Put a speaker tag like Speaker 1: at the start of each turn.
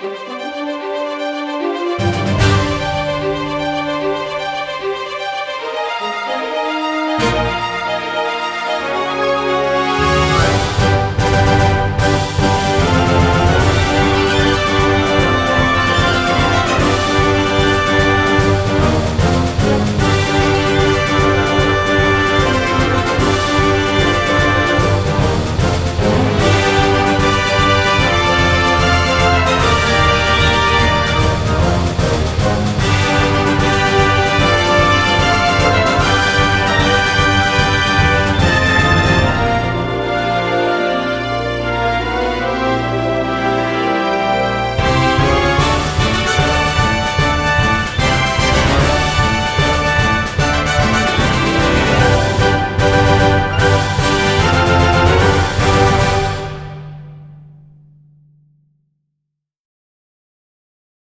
Speaker 1: Música